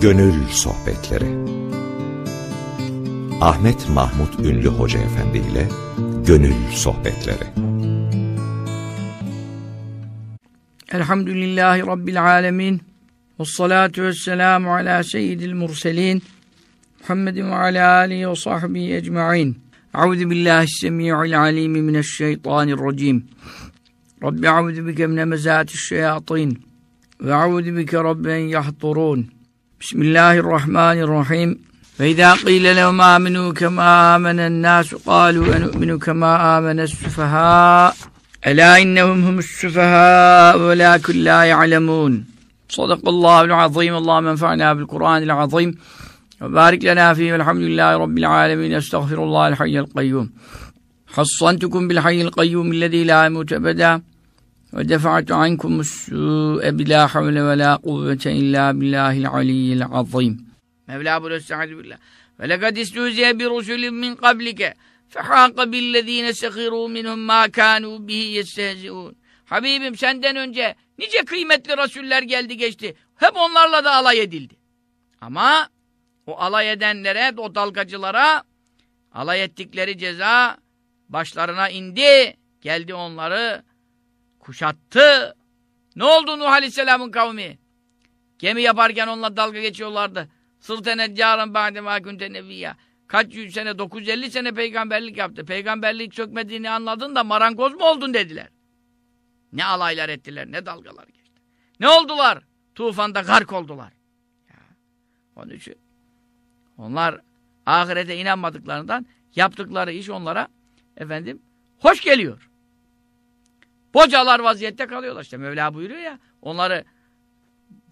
Gönül Sohbetleri. Ahmet Mahmut Ünlü Hoca Efendi ile Gönül Sohbetleri. Elhamdülillahi Rabbil Alemin. Ve salatu ve selamu ala seyyidil murselin. Muhammedin ve ala alihi ve sahbihi ecma'in. Euzu billahi semi'il alim mineşşeytanirracim. Rabbi euzu bike min hemezati'ş-şeyatin ve euzu bike بسم الله الرحمن الرحيم. فإذا قيل لهم آمنوا كما آمن الناس قالوا أنؤمن كما آمن السفهاء. ألا إنهم هم السفهاء ولكن لا يعلمون. صدق الله العظيم. اللهم انفعنا بالقرآن العظيم. وبارك لنا فيه. والحمد لله رب العالمين. أستغفر الله الحي القيوم. حصنتكم بالحي القيوم الذي لا يموت أبدا. Ve defa'tu ankumus su'e bilâ havle ve lâ kuvvete illâ billâhil aliyyil azîm. Mevla buyuruyor estaizu billah. Ve lekad istûziye bi rusulin min qablike fehâka billezîne sekirû minhum mâ kânû bihi yestehzi'ûn. Habibim senden önce nice kıymetli rasuller geldi geçti. Hep onlarla da alay edildi. Ama o alay edenlere, o dalgacılara alay ettikleri ceza başlarına indi. Geldi onları kuşattı. Ne oldu Nuh Aleyhisselam'ın kavmi? Gemi yaparken onunla dalga geçiyorlardı. Sırte neccarın ba'de mâ kunte nebiyyâ. Kaç yüz sene, 950 sene peygamberlik yaptı. Peygamberlik sökmediğini anladın da marangoz mu oldun dediler. Ne alaylar ettiler, ne dalgalar geçti. Ne oldular? Tufanda gark oldular. Ya. Onun için onlar ahirete inanmadıklarından yaptıkları iş onlara efendim hoş geliyor. Bocalar vaziyette kalıyorlar. İşte Mevla buyuruyor ya onları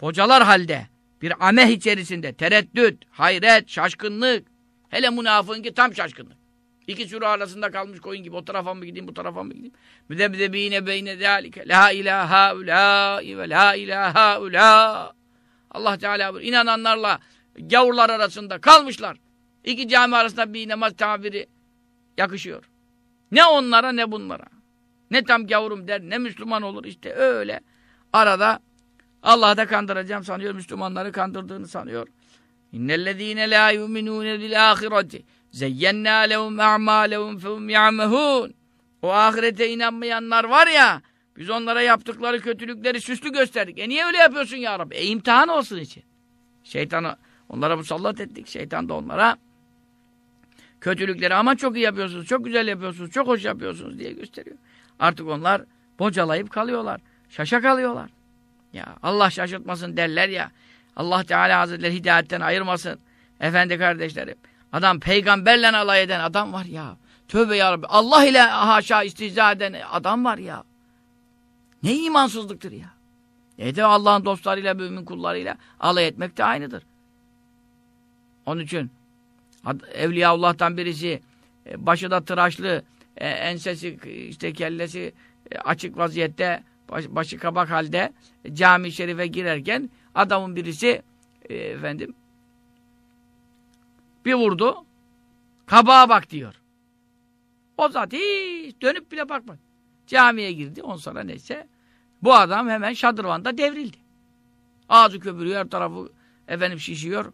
bocalar halde bir ameh içerisinde tereddüt, hayret, şaşkınlık hele münafığınki tam şaşkınlık. İki sürü arasında kalmış koyun gibi o tarafa mı gideyim bu tarafa mı gideyim? Müdebdebine beyne zâlike la ilaha ulâi ve la ilaha ulâ Allah Teala. İnananlarla gavurlar arasında kalmışlar. İki cami arasında bir namaz tabiri yakışıyor. Ne onlara ne bunlara. Ne tam gavurum der, ne Müslüman olur işte öyle. Arada Allah'ı da kandıracağım sanıyor, Müslümanları kandırdığını sanıyor. İnnellezîne lâ yuminûne bil âhireti zeyyennâ lehum a'mâlehum fehum ya'mehûn. O ahirete inanmayanlar var ya, biz onlara yaptıkları kötülükleri süslü gösterdik. E niye öyle yapıyorsun ya Rabbi? E imtihan olsun için. Şeytanı onlara musallat ettik. Şeytan da onlara kötülükleri ama çok iyi yapıyorsunuz, çok güzel yapıyorsunuz, çok hoş yapıyorsunuz diye gösteriyor. Artık onlar bocalayıp kalıyorlar. Şaşa kalıyorlar. Ya Allah şaşırtmasın derler ya. Allah Teala Hazretleri hidayetten ayırmasın. Efendi kardeşlerim. Adam peygamberle alay eden adam var ya. Tövbe ya Rabbi. Allah ile haşa istihza eden adam var ya. Ne imansızlıktır ya. E de Allah'ın dostlarıyla, mümin kullarıyla alay etmek de aynıdır. Onun için Evliya Allah'tan birisi e, başı da tıraşlı, e, ensesi işte kellesi e, açık vaziyette başı kabak halde cami şerife girerken adamın birisi efendim bir vurdu kabağa bak diyor. O zaten hiç dönüp bile bakmadı. Camiye girdi. On sonra neyse bu adam hemen şadırvanda devrildi. Ağzı köpürüyor, her tarafı efendim şişiyor.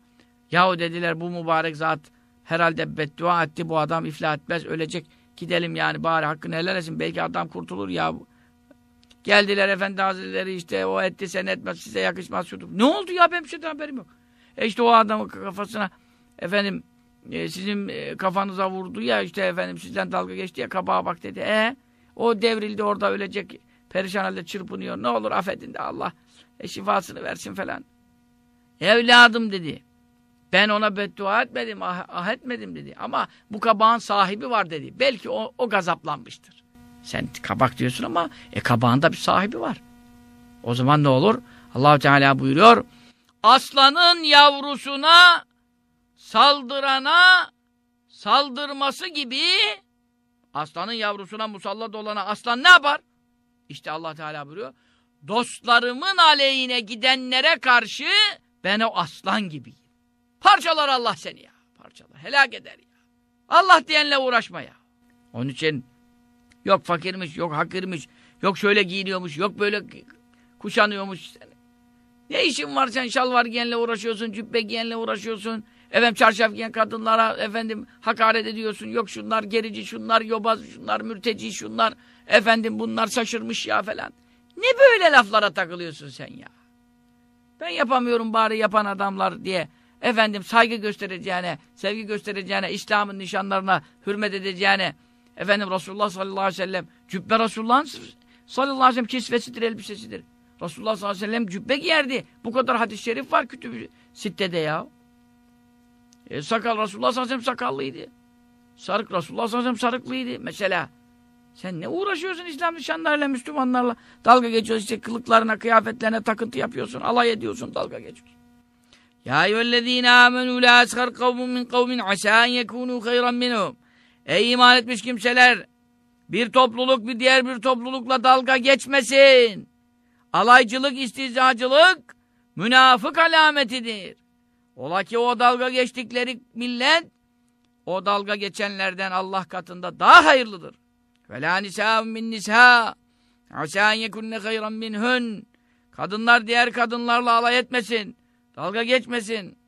Yahu dediler bu mübarek zat herhalde beddua etti bu adam iflah etmez ölecek. Gidelim yani bari hakkını helal etsin. Belki adam kurtulur ya. Geldiler efendi hazretleri işte o etti sen etmez size yakışmaz şudur. Ne oldu ya benim şeyden haberim yok. E işte o adamın kafasına efendim e, sizin e, kafanıza vurdu ya işte efendim sizden dalga geçti ya kabağa bak dedi. E o devrildi orada ölecek perişan halde çırpınıyor. Ne olur affedin de Allah e, şifasını versin falan. Evladım dedi. Ben ona beddua etmedim, ah, ah etmedim dedi. Ama bu kabağın sahibi var dedi. Belki o, o gazaplanmıştır. Sen kabak diyorsun ama e kabağında bir sahibi var. O zaman ne olur? Allahu Teala buyuruyor. Aslanın yavrusuna saldırana saldırması gibi aslanın yavrusuna musallat olana aslan ne yapar? İşte Allah Teala buyuruyor. Dostlarımın aleyhine gidenlere karşı ben o aslan gibiyim. Parçalar Allah seni ya. Parçalar. Helak eder ya. Allah diyenle uğraşma ya. Onun için yok fakirmiş, yok hakirmiş, yok şöyle giyiniyormuş, yok böyle kuşanıyormuş. Ne işin var sen şalvar giyenle uğraşıyorsun, cübbe giyenle uğraşıyorsun. Efendim çarşaf giyen kadınlara efendim hakaret ediyorsun. Yok şunlar gerici, şunlar yobaz, şunlar mürteci, şunlar efendim bunlar şaşırmış ya falan. Ne böyle laflara takılıyorsun sen ya? Ben yapamıyorum bari yapan adamlar diye efendim saygı göstereceğine, sevgi göstereceğine, İslam'ın nişanlarına hürmet edeceğine efendim Resulullah sallallahu aleyhi ve sellem cübbe Resulullah'ın sallallahu aleyhi ve sellem kisvesidir, elbisesidir. Resulullah sallallahu aleyhi ve sellem cübbe giyerdi. Bu kadar hadis-i şerif var kütüb sittede ya. E, sakal Resulullah sallallahu aleyhi ve sellem sakallıydı. Sarık Resulullah sallallahu aleyhi ve sellem sarıklıydı mesela. Sen ne uğraşıyorsun İslam nişanlarıyla, Müslümanlarla? Dalga geçiyorsun işte kılıklarına, kıyafetlerine takıntı yapıyorsun, alay ediyorsun, dalga geçiyorsun. Ya eyyühellezine amenü la eskar kavmun min kavmin asâ en yekûnû hayran minhum. Ey iman etmiş kimseler! Bir topluluk bir diğer bir toplulukla dalga geçmesin. Alaycılık, istihzacılık münafık alametidir. Ola ki o dalga geçtikleri millet o dalga geçenlerden Allah katında daha hayırlıdır. Ve la nisâun min nisâ asâ en yekunne hayran minhün. Kadınlar diğer kadınlarla alay etmesin. Dalga geçmesin.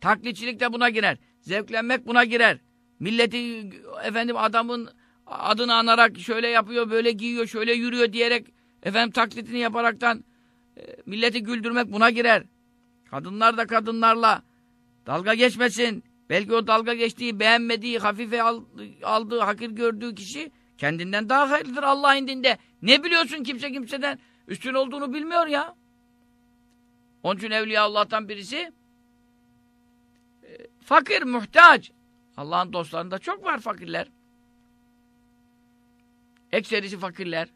Taklitçilik de buna girer. Zevklenmek buna girer. Milleti efendim adamın adını anarak şöyle yapıyor, böyle giyiyor, şöyle yürüyor diyerek efendim taklitini yaparaktan e, milleti güldürmek buna girer. Kadınlar da kadınlarla dalga geçmesin. Belki o dalga geçtiği, beğenmediği, hafife aldığı, hakir gördüğü kişi kendinden daha hayırlıdır Allah indinde. Ne biliyorsun kimse kimseden üstün olduğunu bilmiyor ya. Onun için Evliya Allah'tan birisi e, fakir, muhtaç. Allah'ın dostlarında çok var fakirler. Ekserisi fakirler.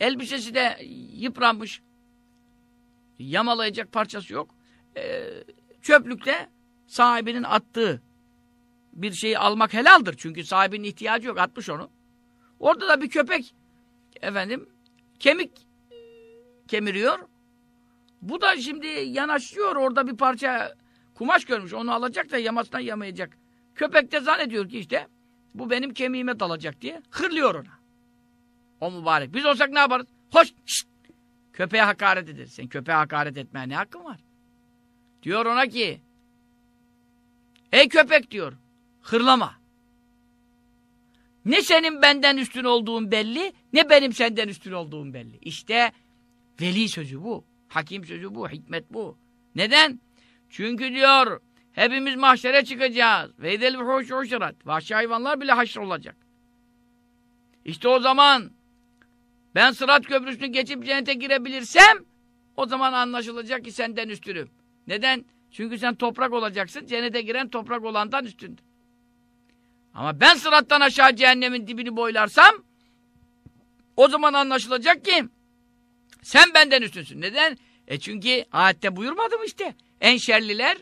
Elbisesi de yıpranmış. Yamalayacak parçası yok. Ee, çöplükte sahibinin attığı bir şeyi almak helaldir. Çünkü sahibinin ihtiyacı yok. Atmış onu. Orada da bir köpek efendim kemik kemiriyor. Bu da şimdi yanaşıyor. Orada bir parça kumaş görmüş. Onu alacak da yamasından yamayacak. Köpek de zannediyor ki işte bu benim kemiğime dalacak diye hırlıyor ona. O mübarek. Biz olsak ne yaparız? Hoş! Şşt! Köpeğe hakaret ederiz. Sen köpeğe hakaret etmeye ne hakkın var? Diyor ona ki Ey köpek diyor. Hırlama. Ne senin benden üstün olduğun belli, ne benim senden üstün olduğum belli. İşte veli sözü bu. Hakim sözü bu, hikmet bu. Neden? Çünkü diyor hepimiz mahşere çıkacağız. Veydel vuhuş hoşerat. Vahşi hayvanlar bile haşr olacak. İşte o zaman ben sırat köprüsünü geçip cennete girebilirsem o zaman anlaşılacak ki senden üstünüm. Neden? Çünkü sen toprak olacaksın. Cennete giren toprak olandan üstündür. Ama ben sırattan aşağı cehennemin dibini boylarsam o zaman anlaşılacak ki sen benden üstünsün. Neden? E çünkü ayette buyurmadım işte. En şerliler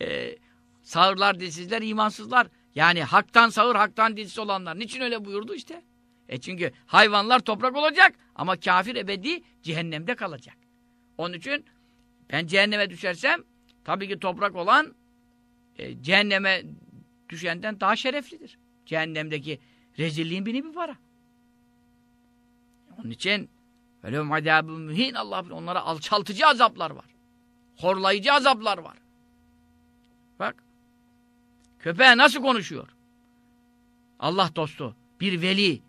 e, sağırlar, dilsizler, imansızlar. Yani haktan sağır, haktan dilsiz olanlar. Niçin öyle buyurdu işte? E çünkü hayvanlar toprak olacak ama kafir ebedi cehennemde kalacak. Onun için ben cehenneme düşersem tabii ki toprak olan e, cehenneme düşenden daha şereflidir. Cehennemdeki rezilliğin bini bir para. Onun için öyle adabı mühin Allah. Onlara alçaltıcı azaplar var. Horlayıcı azaplar var. Bak. Köpeğe nasıl konuşuyor? Allah dostu. Bir veli.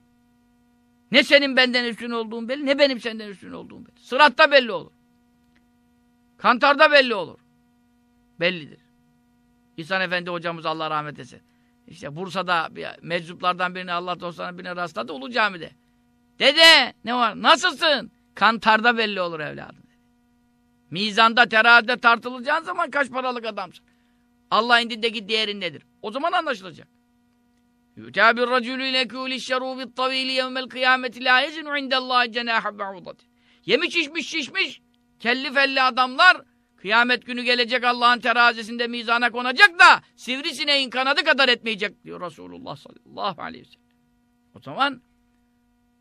Ne senin benden üstün olduğun belli, ne benim senden üstün olduğum belli. Sıratta belli olur. Kantarda belli olur. Bellidir. İhsan Efendi hocamız Allah rahmet etsin. İşte Bursa'da bir, meczuplardan birini Allah dostlarına birine rastladı Ulu Cami'de. Dede ne var? Nasılsın? Kantarda belli olur evladım. Mizanda, terazide tartılacağın zaman kaç paralık adamsın. Allah indindeki değerin nedir? O zaman anlaşılacak. Bir racülü ile kûli şerûbi tavîli yevmel kıyameti lâ yezinu indellâhi cenâhe be'udati. Yemiş içmiş şişmiş kelli felli adamlar kıyamet günü gelecek Allah'ın terazisinde mizana konacak da sivrisineğin kanadı kadar etmeyecek diyor Resulullah sallallahu aleyhi ve sellem. O zaman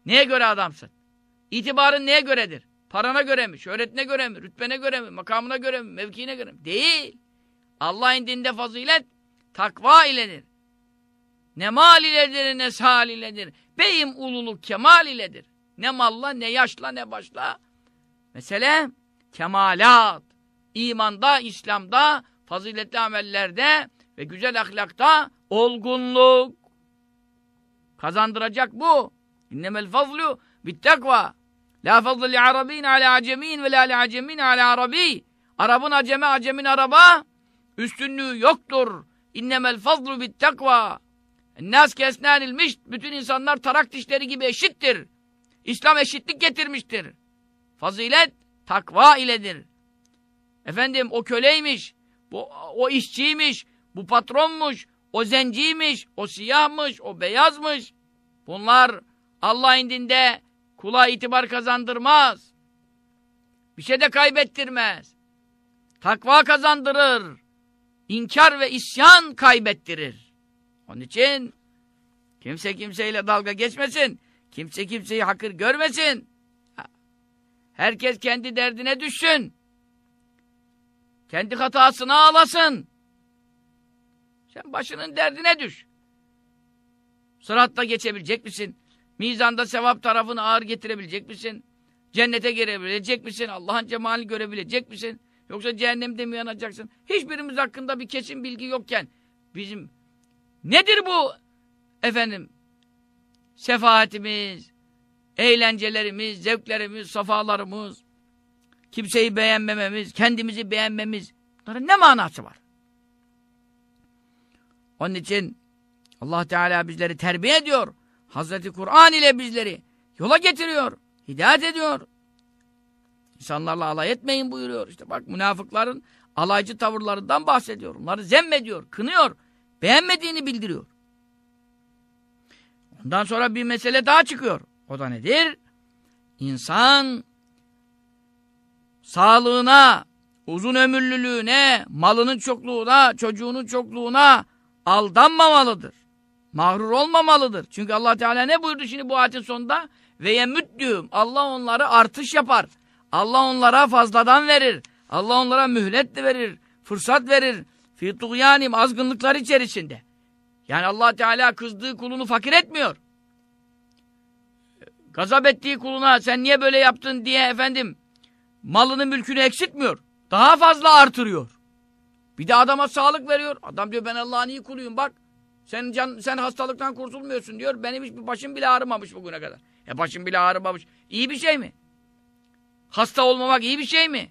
neye göre adamsın? İtibarın neye göredir? Parana göre mi? Şöhretine göre mi? Rütbene göre mi? Makamına göre mi? Mevkiine göre mi? Değil. Allah indinde fazilet takva iledir. Ne mal iledir ne sal iledir. Beyim ululuk kemal iledir. Ne malla ne yaşla ne başla Mesele kemalat. İmanda, İslam'da, faziletli amellerde ve güzel ahlakta olgunluk. Kazandıracak bu. İnnemel fazlu bittekva. La fazlı li arabin ala acemin ve la li acemin ala arabi. Arabın aceme, acemin araba üstünlüğü yoktur. İnnemel fazlu bittekva. Nas kesnenilmiş. Bütün insanlar tarak dişleri gibi eşittir. İslam eşitlik getirmiştir. Fazilet takva iledir. Efendim o köleymiş, bu, o işçiymiş, bu patronmuş, o zenciymiş, o siyahmış, o beyazmış. Bunlar Allah indinde kula itibar kazandırmaz. Bir şey de kaybettirmez. Takva kazandırır. İnkar ve isyan kaybettirir. Onun için kimse kimseyle dalga geçmesin. Kimse kimseyi hakır görmesin. Herkes kendi derdine düşsün. Kendi hatasını ağlasın. Sen başının derdine düş. Sıratta geçebilecek misin? Mizanda sevap tarafını ağır getirebilecek misin? Cennete girebilecek misin? Allah'ın cemalini görebilecek misin? Yoksa cehennemde mi yanacaksın? Hiçbirimiz hakkında bir kesin bilgi yokken bizim nedir bu efendim sefahatimiz, eğlencelerimiz, zevklerimiz, safalarımız, kimseyi beğenmememiz, kendimizi beğenmemiz bunların ne manası var? Onun için Allah Teala bizleri terbiye ediyor. Hazreti Kur'an ile bizleri yola getiriyor, hidayet ediyor. İnsanlarla alay etmeyin buyuruyor. İşte bak münafıkların alaycı tavırlarından bahsediyor. Onları zemmediyor, kınıyor, beğenmediğini bildiriyor. Ondan sonra bir mesele daha çıkıyor. O da nedir? İnsan sağlığına, uzun ömürlülüğüne, malının çokluğuna, çocuğunun çokluğuna aldanmamalıdır. Mağrur olmamalıdır. Çünkü Allah Teala ne buyurdu şimdi bu ayetin sonunda? Ve yemüddüğüm. Allah onları artış yapar. Allah onlara fazladan verir. Allah onlara mühlet verir. Fırsat verir. Fî tuğyanim azgınlıklar içerisinde. Yani Allah Teala kızdığı kulunu fakir etmiyor. Gazap ettiği kuluna sen niye böyle yaptın diye efendim malını mülkünü eksiltmiyor. Daha fazla artırıyor. Bir de adama sağlık veriyor. Adam diyor ben Allah'ın iyi kuluyum bak. Sen can, sen hastalıktan kurtulmuyorsun diyor. Benim hiçbir başım bile ağrımamış bugüne kadar. E başım bile ağrımamış. İyi bir şey mi? Hasta olmamak iyi bir şey mi?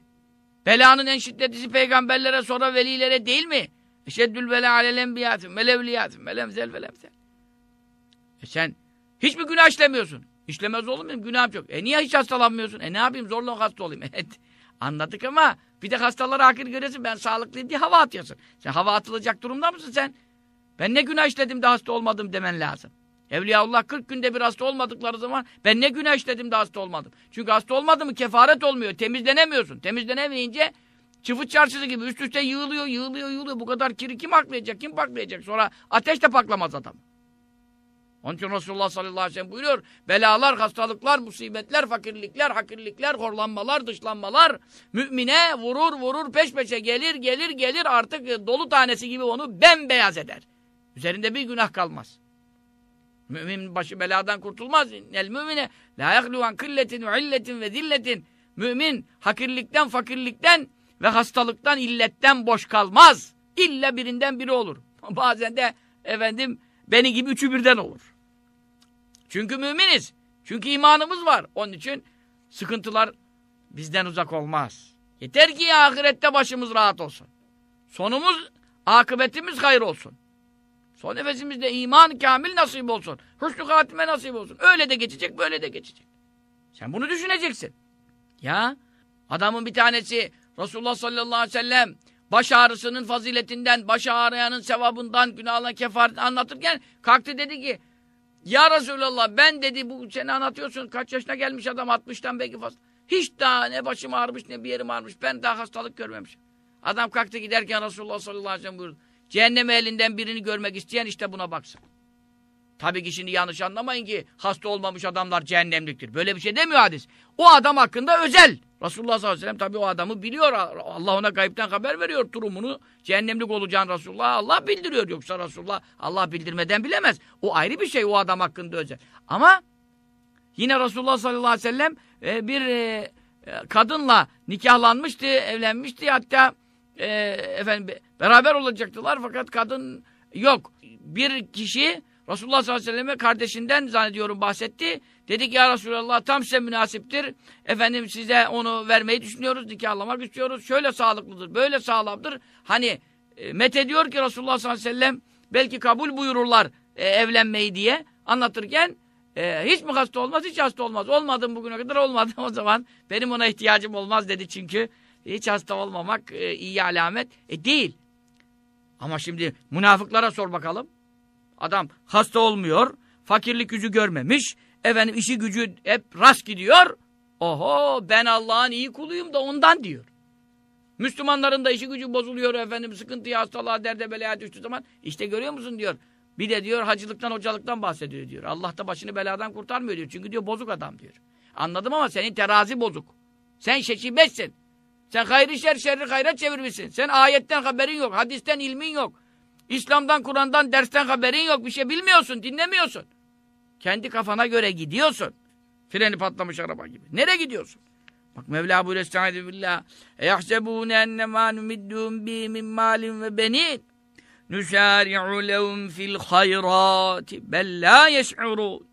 Belanın en şiddetlisi peygamberlere sonra velilere değil mi? Eşeddül bela alel enbiyatın velevliyatın velemzel velemzel. E sen hiç mi günah işlemiyorsun? İşlemez olur muyum? Günahım çok. E niye hiç hastalanmıyorsun? E ne yapayım? Zorla hasta olayım. Evet. Anladık ama bir de hastaları hakir görüyorsun. Ben sağlıklıyım diye hava atıyorsun. Sen hava atılacak durumda mısın sen? Ben ne günah işledim de hasta olmadım demen lazım. Evliyaullah 40 günde bir hasta olmadıkları zaman ben ne günah işledim de hasta olmadım. Çünkü hasta olmadı mı kefaret olmuyor. Temizlenemiyorsun. Temizlenemeyince çıfıt çarşısı gibi üst üste yığılıyor, yığılıyor, yığılıyor. Bu kadar kiri kim aklayacak, kim paklayacak? Sonra ateş de paklamaz adam. Onun için Resulullah sallallahu aleyhi ve sellem buyuruyor. Belalar, hastalıklar, musibetler, fakirlikler, hakirlikler, horlanmalar, dışlanmalar mümine vurur vurur peş peşe gelir gelir gelir artık dolu tanesi gibi onu bembeyaz eder. Üzerinde bir günah kalmaz. Mümin başı beladan kurtulmaz. El mümine la yahluvan killetin ve illetin ve zilletin. Mümin hakirlikten, fakirlikten ve hastalıktan, illetten boş kalmaz. İlla birinden biri olur. Bazen de efendim beni gibi üçü birden olur. Çünkü müminiz. Çünkü imanımız var. Onun için sıkıntılar bizden uzak olmaz. Yeter ki ahirette başımız rahat olsun. Sonumuz, akıbetimiz hayır olsun. Son nefesimizde iman kamil nasip olsun. Hüsnü hatime nasip olsun. Öyle de geçecek, böyle de geçecek. Sen bunu düşüneceksin. Ya adamın bir tanesi Resulullah sallallahu aleyhi ve sellem baş ağrısının faziletinden, baş ağrıyanın sevabından, günahına kefaret anlatırken kalktı dedi ki ya Resulallah ben dedi bu seni anlatıyorsun kaç yaşına gelmiş adam 60'tan belki fazla. Hiç daha ne başım ağrımış ne bir yerim ağrımış. Ben daha hastalık görmemişim. Adam kalktı giderken Resulullah sallallahu aleyhi ve sellem buyurdu. Cehennem elinden birini görmek isteyen işte buna baksın. Tabii ki şimdi yanlış anlamayın ki hasta olmamış adamlar cehennemliktir. Böyle bir şey demiyor hadis. O adam hakkında özel. Resulullah sallallahu aleyhi ve sellem tabii o adamı biliyor. Allah ona kayıptan haber veriyor durumunu. Cehennemlik olacağını Resulullah Allah bildiriyor. Yoksa Resulullah Allah bildirmeden bilemez. O ayrı bir şey o adam hakkında özel. Ama yine Resulullah sallallahu aleyhi ve sellem e, bir e, e, kadınla nikahlanmıştı, evlenmişti. Hatta e, efendim beraber olacaktılar fakat kadın yok. Bir kişi Resulullah sallallahu aleyhi ve selleme kardeşinden zannediyorum bahsetti. Dedi ki ya Resulallah tam size münasiptir. Efendim size onu vermeyi düşünüyoruz, nikahlamak istiyoruz. Şöyle sağlıklıdır, böyle sağlamdır. Hani e, met ediyor ki Resulullah sallallahu aleyhi ve sellem belki kabul buyururlar e, evlenmeyi diye anlatırken e, hiç mi hasta olmaz? Hiç hasta olmaz. Olmadım bugüne kadar olmadım o zaman. Benim ona ihtiyacım olmaz dedi çünkü. Hiç hasta olmamak e, iyi alamet. E değil. Ama şimdi münafıklara sor bakalım. Adam hasta olmuyor. Fakirlik yüzü görmemiş. Efendim işi gücü hep rast gidiyor. Oho ben Allah'ın iyi kuluyum da ondan diyor. Müslümanların da işi gücü bozuluyor efendim. Sıkıntıya, hastalığa, derde, belaya düştüğü zaman. işte görüyor musun diyor. Bir de diyor hacılıktan, hocalıktan bahsediyor diyor. Allah da başını beladan kurtarmıyor diyor. Çünkü diyor bozuk adam diyor. Anladım ama senin terazi bozuk. Sen şeşibetsin. Sen hayır şer şerri hayra çevirmişsin. Sen ayetten haberin yok. Hadisten ilmin yok. İslam'dan, Kur'an'dan, dersten haberin yok. Bir şey bilmiyorsun, dinlemiyorsun. Kendi kafana göre gidiyorsun. Freni patlamış araba gibi. Nereye gidiyorsun? Bak Mevla buyuruyor estaizu billah. Ennemâ numiddûm bî min mâlin ve benin. Nusâri'u lehum fil hayrâti bel lâ yeş'urûn.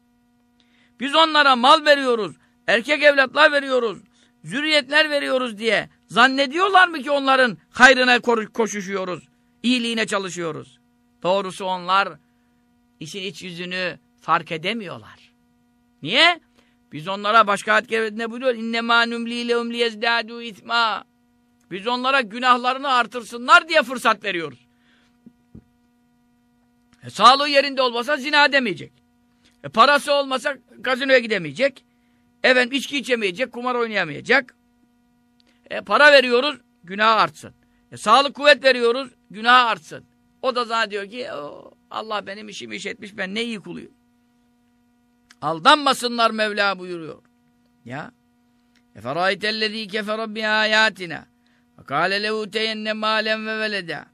Biz onlara mal veriyoruz, erkek evlatlar veriyoruz, zürriyetler veriyoruz diye zannediyorlar mı ki onların hayrına koşuşuyoruz, iyiliğine çalışıyoruz? Doğrusu onlar işin iç yüzünü fark edemiyorlar. Niye? Biz onlara başka ayet kerimesinde buyuruyor. İnnemâ nümlî lehum liyezdâdû ismâ. Biz onlara günahlarını artırsınlar diye fırsat veriyoruz. E, sağlığı yerinde olmasa zina demeyecek. E, parası olmasa gazinoya gidemeyecek. Efendim içki içemeyecek, kumar oynayamayacak. E, para veriyoruz, günah artsın. E, sağlık kuvvet veriyoruz, günah artsın. O da zannediyor ki Allah benim işimi iş etmiş, ben ne iyi kuluyum. Aldanmasınlar Mevla buyuruyor. Ya. Bi âyâtina. Ve kâle lehûteyenne mâlen ve veleda.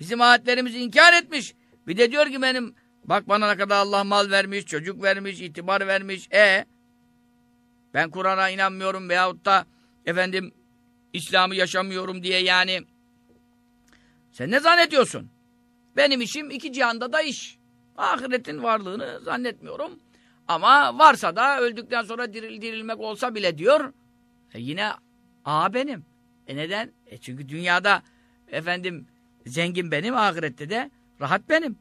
Bizim ayetlerimizi inkar etmiş. Bir de diyor ki benim bak bana ne kadar Allah mal vermiş, çocuk vermiş, itibar vermiş. E ben Kur'an'a inanmıyorum veyahut da efendim İslam'ı yaşamıyorum diye yani sen ne zannediyorsun? Benim işim iki cihanda da iş. Ahiretin varlığını zannetmiyorum. Ama varsa da öldükten sonra diril, dirilmek olsa bile diyor. E yine a benim. E neden? E çünkü dünyada efendim zengin benim, ahirette de rahat benim.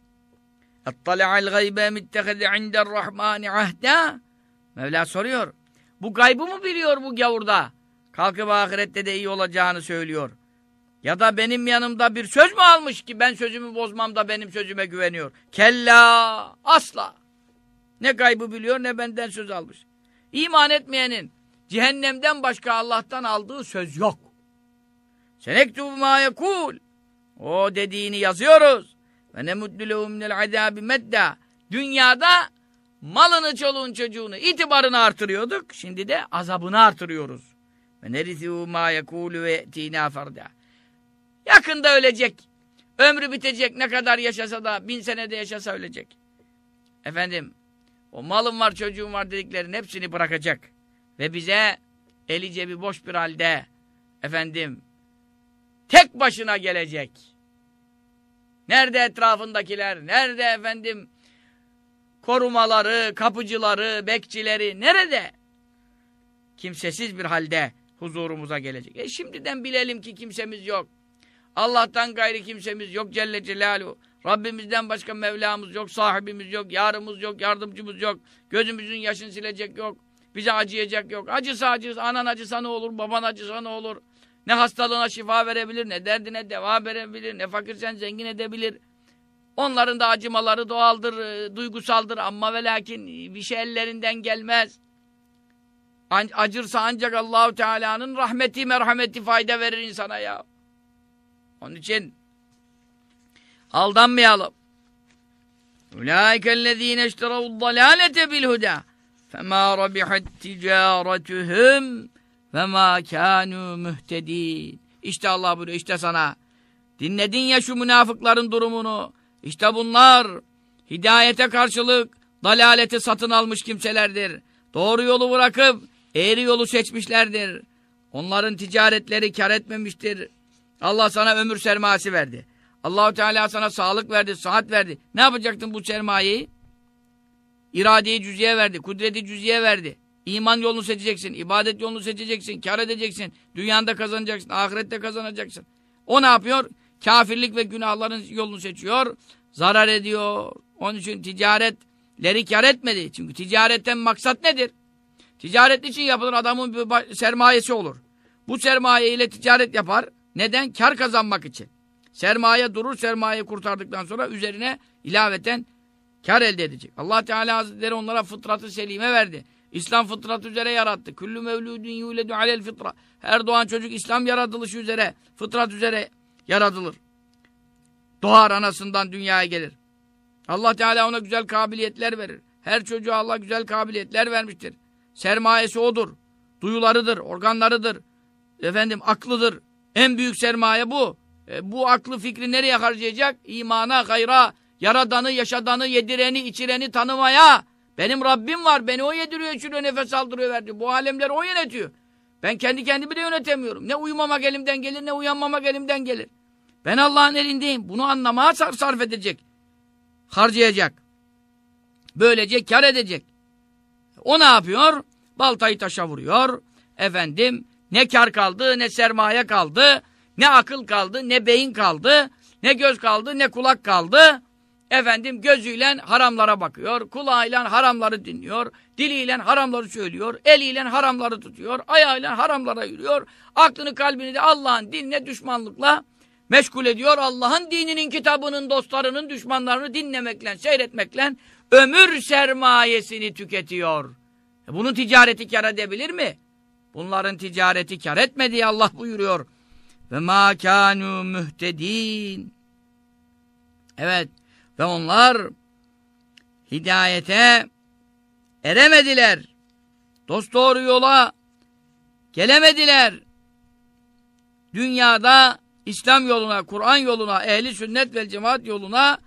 اَطَّلَعَ الْغَيْبَ مِتَّخَذِ عِنْدَ الرَّحْمَانِ عَهْدًا Mevla soruyor. Bu gaybı mı biliyor bu gavurda? Kalkıp ahirette de iyi olacağını söylüyor. Ya da benim yanımda bir söz mü almış ki ben sözümü bozmam da benim sözüme güveniyor? Kella! Asla! Ne gaybı biliyor ne benden söz almış. İman etmeyenin cehennemden başka Allah'tan aldığı söz yok. Senektubu ma yekul. O dediğini yazıyoruz. Ve ne muddu minel azabi medda. Dünyada malını, çoluğun, çocuğunu, itibarını artırıyorduk. Şimdi de azabını artırıyoruz. Ve nerithu ma yekulu ve ye'tina ferda. Yakında ölecek. Ömrü bitecek. Ne kadar yaşasa da bin senede yaşasa ölecek. Efendim o malım var, çocuğum var dediklerin hepsini bırakacak. Ve bize eli cebi boş bir halde efendim tek başına gelecek. Nerede etrafındakiler, nerede efendim korumaları, kapıcıları, bekçileri, nerede? Kimsesiz bir halde huzurumuza gelecek. E şimdiden bilelim ki kimsemiz yok. Allah'tan gayri kimsemiz yok Celle Celaluhu. Rabbimizden başka Mevlamız yok, sahibimiz yok, yarımız yok, yardımcımız yok. Gözümüzün yaşını silecek yok. Bize acıyacak yok. Acısa acısa, anan acısa ne olur, baban acısa ne olur. Ne hastalığına şifa verebilir, ne derdine deva verebilir, ne fakirsen zengin edebilir. Onların da acımaları doğaldır, e, duygusaldır ama ve lakin bir şey ellerinden gelmez. acırsa ancak Allahu Teala'nın rahmeti, merhameti fayda verir insana ya. Onun için Aldanmayalım. Ulaikellezine işteravud-dalalete bil-huda fema rabihat ticaretuhum ve ma kanu muhtedin. İşte Allah buyuruyor işte sana. Dinledin ya şu münafıkların durumunu. İşte bunlar hidayete karşılık dalaleti satın almış kimselerdir. Doğru yolu bırakıp eğri yolu seçmişlerdir. Onların ticaretleri kar etmemiştir. Allah sana ömür sermayesi verdi. Allahu Teala sana sağlık verdi, sıhhat verdi. Ne yapacaktın bu sermayeyi? İradeyi cüziye verdi, kudreti cüziye verdi. İman yolunu seçeceksin, ibadet yolunu seçeceksin, kar edeceksin. Dünyanda kazanacaksın, ahirette kazanacaksın. O ne yapıyor? Kafirlik ve günahların yolunu seçiyor, zarar ediyor. Onun için ticaretleri kar etmedi. Çünkü ticaretten maksat nedir? Ticaret için yapılır adamın bir sermayesi olur. Bu sermaye ile ticaret yapar. Neden? Kar kazanmak için. Sermaye durur, sermayeyi kurtardıktan sonra üzerine ilaveten kar elde edecek. Allah Teala Hazretleri onlara fıtratı selime verdi. İslam fıtratı üzere yarattı. Küllü mevludun yuledu alel fıtra. Her doğan çocuk İslam yaratılışı üzere, fıtrat üzere yaratılır. Doğar anasından dünyaya gelir. Allah Teala ona güzel kabiliyetler verir. Her çocuğa Allah güzel kabiliyetler vermiştir. Sermayesi odur. Duyularıdır, organlarıdır. Efendim aklıdır. En büyük sermaye bu. E, bu aklı fikri nereye harcayacak? İmana, gayra, yaradanı, yaşadanı, yedireni, içireni tanımaya. Benim Rabbim var. Beni o yediriyor, içiriyor, nefes aldırıyor, verdi. Bu alemleri o yönetiyor. Ben kendi kendimi de yönetemiyorum. Ne uyumamak elimden gelir, ne uyanmamak elimden gelir. Ben Allah'ın elindeyim. Bunu anlamaya sarf, edecek. Harcayacak. Böylece kar edecek. O ne yapıyor? Baltayı taşa vuruyor. Efendim ne kar kaldı, ne sermaye kaldı, ne akıl kaldı, ne beyin kaldı, ne göz kaldı, ne kulak kaldı. Efendim gözüyle haramlara bakıyor, kulağıyla haramları dinliyor, diliyle haramları söylüyor, eliyle haramları tutuyor, ayağıyla haramlara yürüyor. Aklını kalbini de Allah'ın dinine düşmanlıkla meşgul ediyor. Allah'ın dininin, kitabının, dostlarının, düşmanlarını dinlemekle, seyretmekle ömür sermayesini tüketiyor. E bunun ticareti kar edebilir mi? Bunların ticareti kar etmedi Allah buyuruyor. Ve ma kanu muhtedin. Evet ve onlar hidayete eremediler. Dost doğru yola gelemediler. Dünyada İslam yoluna, Kur'an yoluna, ehli sünnet ve cemaat yoluna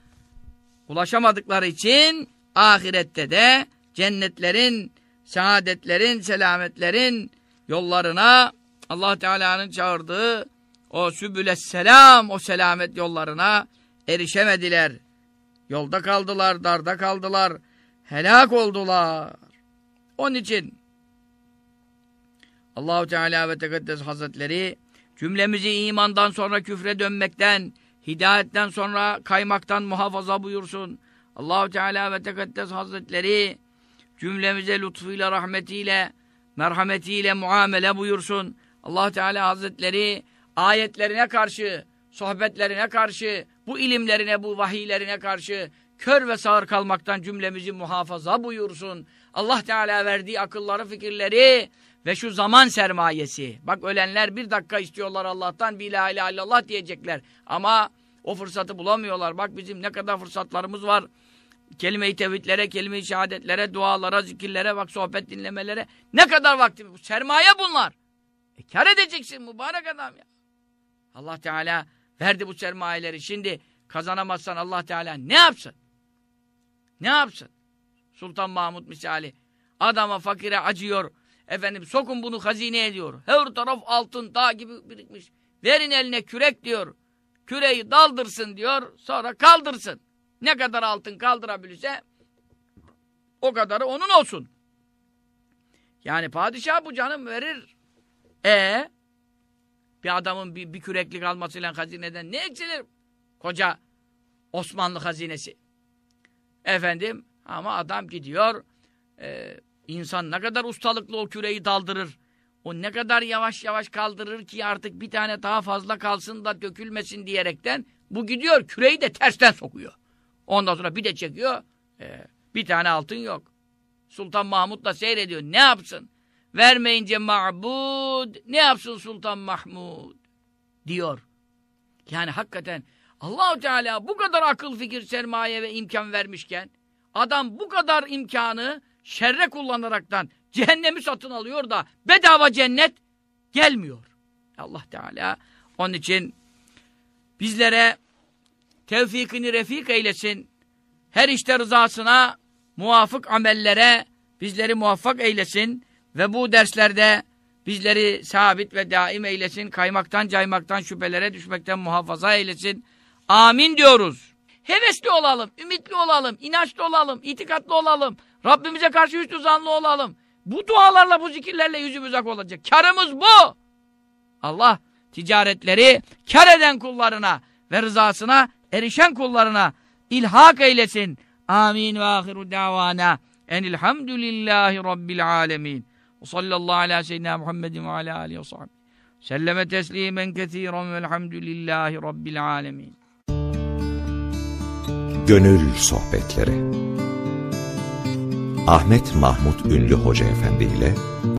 ulaşamadıkları için ahirette de cennetlerin, saadetlerin, selametlerin yollarına Allah Teala'nın çağırdığı o sübüles selam, o selamet yollarına erişemediler. Yolda kaldılar, darda kaldılar, helak oldular. Onun için Allahu Teala ve Tekaddes Hazretleri cümlemizi imandan sonra küfre dönmekten, hidayetten sonra kaymaktan muhafaza buyursun. Allahu Teala ve Tekaddes Hazretleri cümlemize lütfuyla, rahmetiyle, merhametiyle muamele buyursun. Allah Teala Hazretleri ayetlerine karşı, sohbetlerine karşı, bu ilimlerine, bu vahiylerine karşı kör ve sağır kalmaktan cümlemizi muhafaza buyursun. Allah Teala verdiği akılları, fikirleri ve şu zaman sermayesi. Bak ölenler bir dakika istiyorlar Allah'tan bir la ilahe illallah diyecekler. Ama o fırsatı bulamıyorlar. Bak bizim ne kadar fırsatlarımız var. Kelime-i tevhidlere, kelime-i şehadetlere, dualara, zikirlere, bak sohbet dinlemelere. Ne kadar vaktimiz? Sermaye bunlar. E kar edeceksin mübarek adam ya. Allah Teala verdi bu sermayeleri. Şimdi kazanamazsan Allah Teala ne yapsın? Ne yapsın? Sultan Mahmut misali. Adama fakire acıyor. Efendim sokun bunu hazine ediyor. Her taraf altın dağ gibi birikmiş. Verin eline kürek diyor. Küreği daldırsın diyor. Sonra kaldırsın. Ne kadar altın kaldırabilirse o kadarı onun olsun. Yani padişah bu canım verir. E bir adamın bir, bir küreklik almasıyla hazineden ne eksilir? Koca Osmanlı hazinesi. Efendim ama adam gidiyor e, insan ne kadar ustalıklı o küreyi daldırır. O ne kadar yavaş yavaş kaldırır ki artık bir tane daha fazla kalsın da dökülmesin diyerekten bu gidiyor küreyi de tersten sokuyor. Ondan sonra bir de çekiyor. E, bir tane altın yok. Sultan Mahmud da seyrediyor. Ne yapsın? Vermeyince ma'bud. Ne yapsın Sultan Mahmud? Diyor. Yani hakikaten Allahu Teala bu kadar akıl, fikir, sermaye ve imkan vermişken adam bu kadar imkanı şerre kullanaraktan cehennemi satın alıyor da bedava cennet gelmiyor. Allah Teala onun için bizlere tevfikini refik eylesin. Her işte rızasına muvafık amellere bizleri muvaffak eylesin ve bu derslerde Bizleri sabit ve daim eylesin. Kaymaktan, caymaktan, şüphelere düşmekten muhafaza eylesin. Amin diyoruz. Hevesli olalım, ümitli olalım, inançlı olalım, itikatlı olalım. Rabbimize karşı hüsnü zanlı olalım. Bu dualarla, bu zikirlerle yüzümüz ak olacak. Karımız bu. Allah ticaretleri kar eden kullarına ve rızasına erişen kullarına ilhak eylesin. Amin ve ahiru davana. Enilhamdülillahi Rabbil alemin. Sallallahu ala seyyidina Muhammedin ve ala alihi ve sahbihi. Selleme teslimen kethiren velhamdülillahi Rabbil alemin. Gönül Sohbetleri Ahmet Mahmut Ünlü Hoca Efendi ile